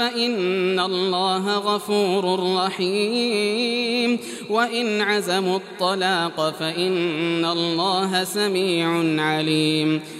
فإن الله غفور رحيم. وإن عزموا الطلاق فإن الله سميع عليم.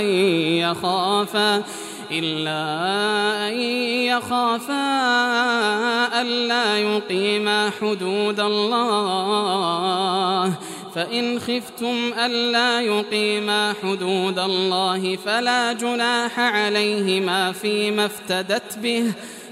أن يخافا إلا أن يخافا ألا يقيما حدود الله. فإن خفتم ألا يقيما حدود الله فلا جناح عليهما فيما افتدت به.